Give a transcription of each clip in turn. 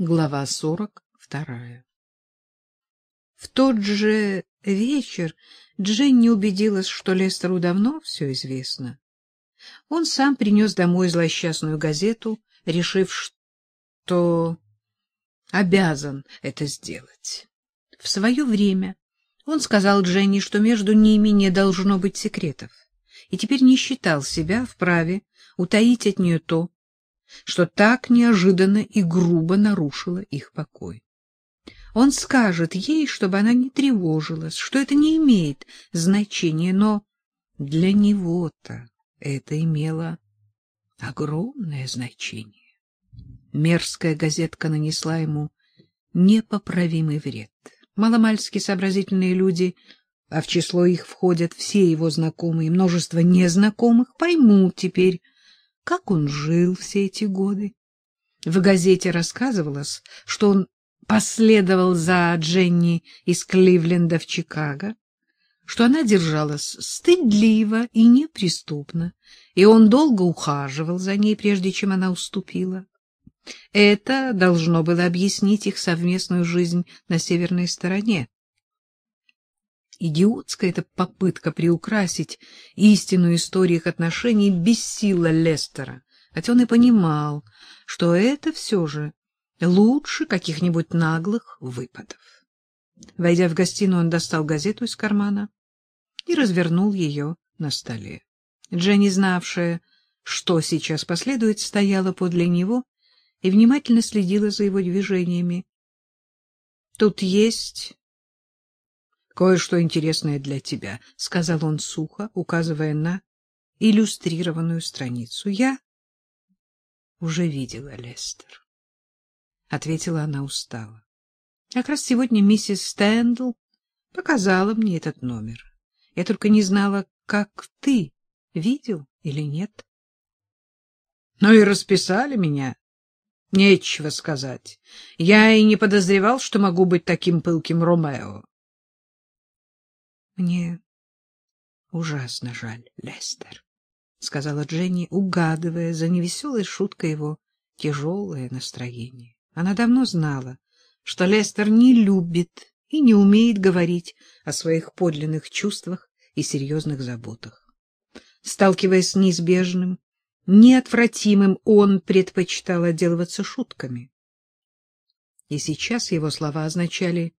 Глава сорок вторая В тот же вечер Дженни убедилась, что Лестеру давно все известно. Он сам принес домой злосчастную газету, решив, что обязан это сделать. В свое время он сказал Дженни, что между ними не должно быть секретов, и теперь не считал себя вправе утаить от нее то, что так неожиданно и грубо нарушило их покой. Он скажет ей, чтобы она не тревожилась, что это не имеет значения, но для него-то это имело огромное значение. Мерзкая газетка нанесла ему непоправимый вред. Маломальски сообразительные люди, а в число их входят все его знакомые и множество незнакомых, поймут теперь, как он жил все эти годы. В газете рассказывалось, что он последовал за Дженни из Кливленда в Чикаго, что она держалась стыдливо и неприступно, и он долго ухаживал за ней, прежде чем она уступила. Это должно было объяснить их совместную жизнь на северной стороне. Идиотская эта попытка приукрасить истинную историю их отношений бессила Лестера, хотя он и понимал, что это все же лучше каких-нибудь наглых выпадов. Войдя в гостиную, он достал газету из кармана и развернул ее на столе. Дженни, знавшая, что сейчас последует, стояла подле него и внимательно следила за его движениями. — Тут есть кое-что интересное для тебя, — сказал он сухо, указывая на иллюстрированную страницу. — Я уже видела, Лестер, — ответила она устало. — Как раз сегодня миссис Стэндл показала мне этот номер. Я только не знала, как ты видел или нет. — Ну и расписали меня. Нечего сказать. Я и не подозревал, что могу быть таким пылким Ромео. Мне ужасно жаль, Лестер, — сказала Дженни, угадывая за невеселой шуткой его тяжелое настроение. Она давно знала, что Лестер не любит и не умеет говорить о своих подлинных чувствах и серьезных заботах. Сталкиваясь с неизбежным, неотвратимым, он предпочитал отделываться шутками. И сейчас его слова означали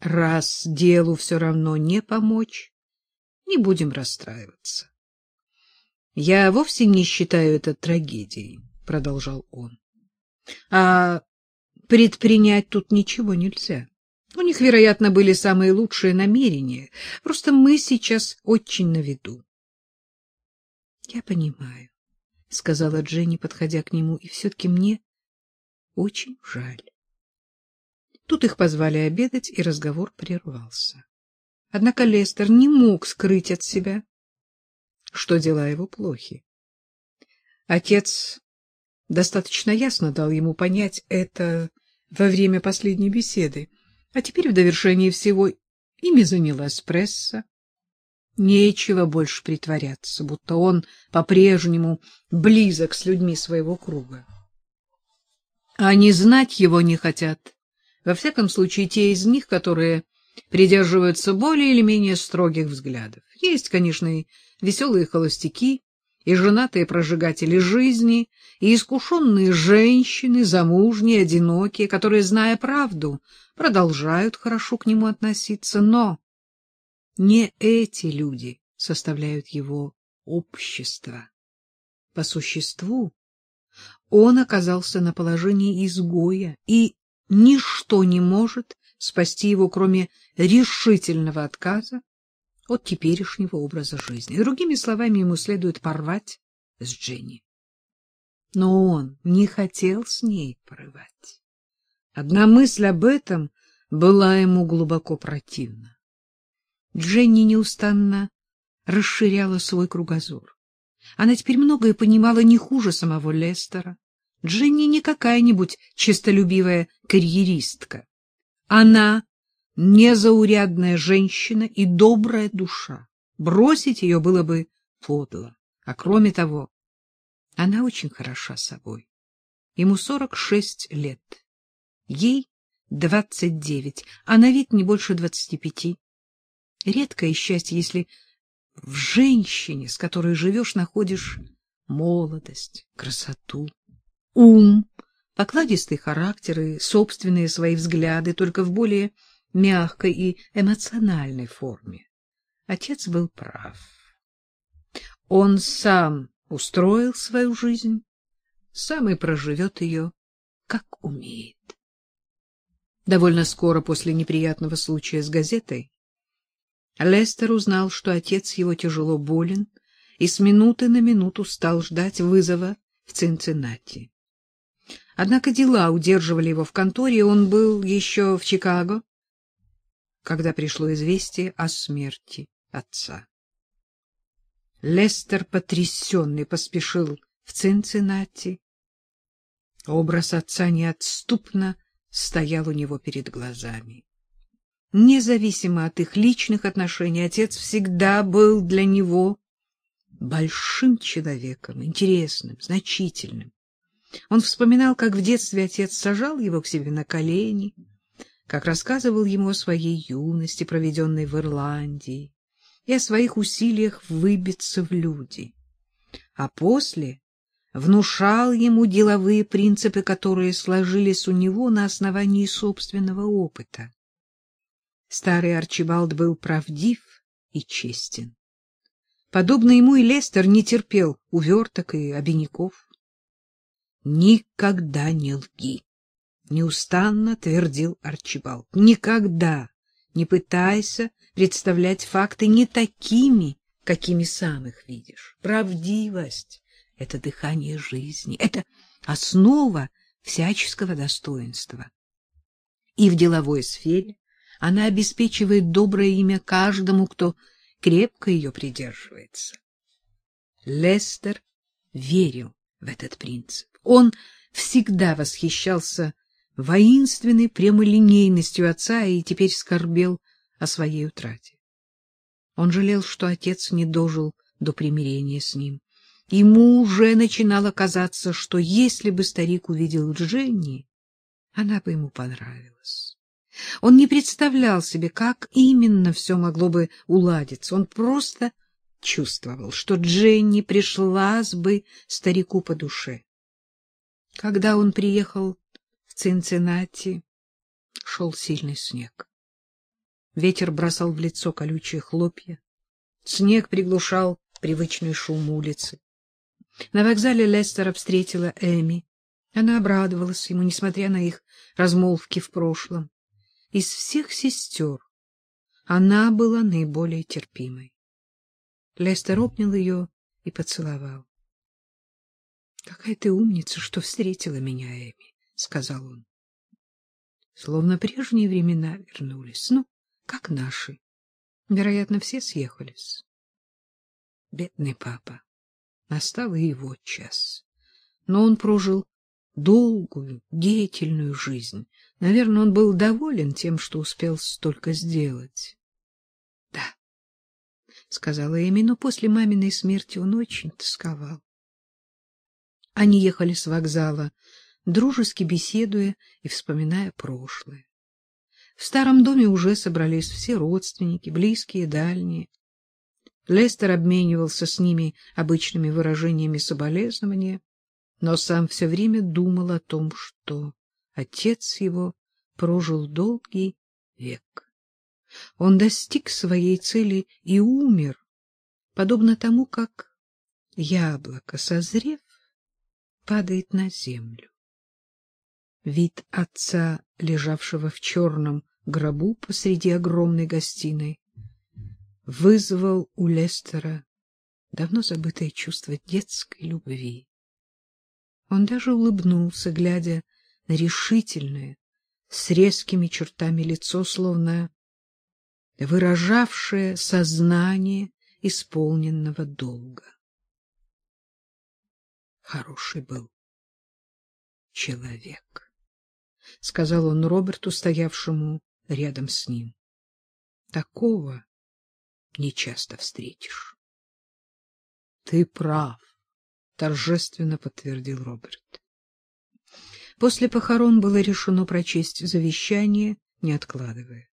Раз делу все равно не помочь, не будем расстраиваться. Я вовсе не считаю это трагедией, продолжал он. А предпринять тут ничего нельзя. У них, вероятно, были самые лучшие намерения. Просто мы сейчас очень на виду. Я понимаю, сказала Дженни, подходя к нему, и все-таки мне очень жаль. Тут их позвали обедать, и разговор прервался. Однако Лестер не мог скрыть от себя, что дела его плохи. Отец достаточно ясно дал ему понять это во время последней беседы, а теперь в довершении всего ими занялась пресса. Нечего больше притворяться, будто он по-прежнему близок с людьми своего круга. Они знать его не хотят во всяком случае, те из них, которые придерживаются более или менее строгих взглядов. Есть, конечно, и веселые холостяки, и женатые прожигатели жизни, и искушенные женщины, замужние, одинокие, которые, зная правду, продолжают хорошо к нему относиться, но не эти люди составляют его общество. По существу он оказался на положении изгоя и ничто не может спасти его, кроме решительного отказа от теперешнего образа жизни. Другими словами, ему следует порвать с Дженни. Но он не хотел с ней порывать. Одна мысль об этом была ему глубоко противна. Дженни неустанно расширяла свой кругозор. Она теперь многое понимала не хуже самого Лестера. Дженни не какая-нибудь честолюбивая карьеристка. Она незаурядная женщина и добрая душа. Бросить ее было бы подло. А кроме того, она очень хороша собой. Ему сорок шесть лет, Ей двадцать девять, а на вид не больше двадцати пяти. Редкое счастье, если в женщине, с которой живешь, находишь молодость, красоту, ум, покладистый характер и собственные свои взгляды, только в более мягкой и эмоциональной форме. Отец был прав. Он сам устроил свою жизнь, сам и проживет ее, как умеет. Довольно скоро после неприятного случая с газетой Лестер узнал, что отец его тяжело болен, и с минуты на минуту стал ждать вызова в Цинциннати. Однако дела удерживали его в конторе, и он был еще в Чикаго, когда пришло известие о смерти отца. Лестер, потрясенный, поспешил в Цинциннати. Образ отца неотступно стоял у него перед глазами. Независимо от их личных отношений, отец всегда был для него большим человеком, интересным, значительным. Он вспоминал, как в детстве отец сажал его к себе на колени, как рассказывал ему о своей юности, проведенной в Ирландии, и о своих усилиях выбиться в люди. А после внушал ему деловые принципы, которые сложились у него на основании собственного опыта. Старый Арчибалд был правдив и честен. Подобно ему и Лестер не терпел уверток и обиняков. «Никогда не лги!» — неустанно твердил Арчибалд. «Никогда не пытайся представлять факты не такими, какими сам их видишь. Правдивость — это дыхание жизни, это основа всяческого достоинства. И в деловой сфере она обеспечивает доброе имя каждому, кто крепко ее придерживается. Лестер верил в этот принцип. Он всегда восхищался воинственной прямолинейностью отца и теперь скорбел о своей утрате. Он жалел, что отец не дожил до примирения с ним. Ему уже начинало казаться, что если бы старик увидел Дженни, она бы ему понравилась. Он не представлял себе, как именно все могло бы уладиться. Он просто чувствовал, что Дженни пришлась бы старику по душе. Когда он приехал в Цинциннати, шел сильный снег. Ветер бросал в лицо колючие хлопья. Снег приглушал привычный шум улицы. На вокзале Лестера встретила Эми. Она обрадовалась ему, несмотря на их размолвки в прошлом. Из всех сестер она была наиболее терпимой. Лестер обнял ее и поцеловал. — Какая ты умница, что встретила меня, Эми, — сказал он. Словно прежние времена вернулись, ну, как наши. Вероятно, все съехались. Бедный папа. Настал и его час. Но он прожил долгую, деятельную жизнь. Наверное, он был доволен тем, что успел столько сделать. — Да, — сказала Эми, но после маминой смерти он очень тосковал. Они ехали с вокзала, дружески беседуя и вспоминая прошлое. В старом доме уже собрались все родственники, близкие, дальние. Лестер обменивался с ними обычными выражениями соболезнования но сам все время думал о том, что отец его прожил долгий век. Он достиг своей цели и умер, подобно тому, как яблоко, созрев, падает на землю. Вид отца, лежавшего в черном гробу посреди огромной гостиной, вызвал у Лестера давно забытое чувство детской любви. Он даже улыбнулся, глядя на решительное, с резкими чертами лицо, словно выражавшее сознание исполненного долга. Хороший был человек, — сказал он Роберту, стоявшему рядом с ним. Такого не часто встретишь. — Ты прав торжественно подтвердил Роберт. После похорон было решено прочесть завещание, не откладывая.